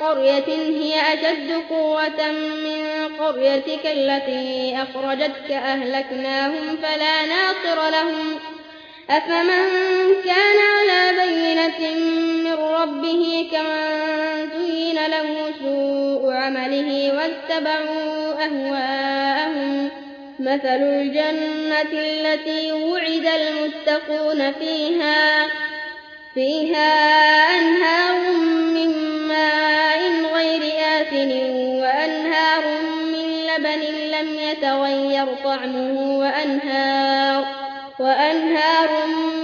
قرية هي أشد قوة من قريتك التي أخرجتك أهلكناهم فلا ناصر لهم. أفمن كان على بينة من ربه كمن زين له سوء عمله واتبعوا أهواءهم. مثل الجنة التي وعد المتقون فيها فيها آثن وأنهار من لبن لم يتغير طعمه وأنهار, وأنهار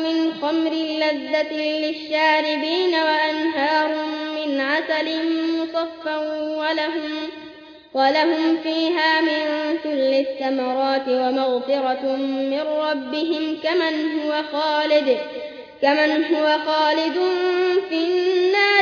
من خمر لذة للشاربين وأنهار من عسل مصفى ولهم, ولهم فيها من كل الثمرات ومغفرة من ربهم كمن هو خالد كمن هو خالد في النار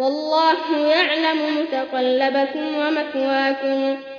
والله يعلم متقلبكم ومثواكم.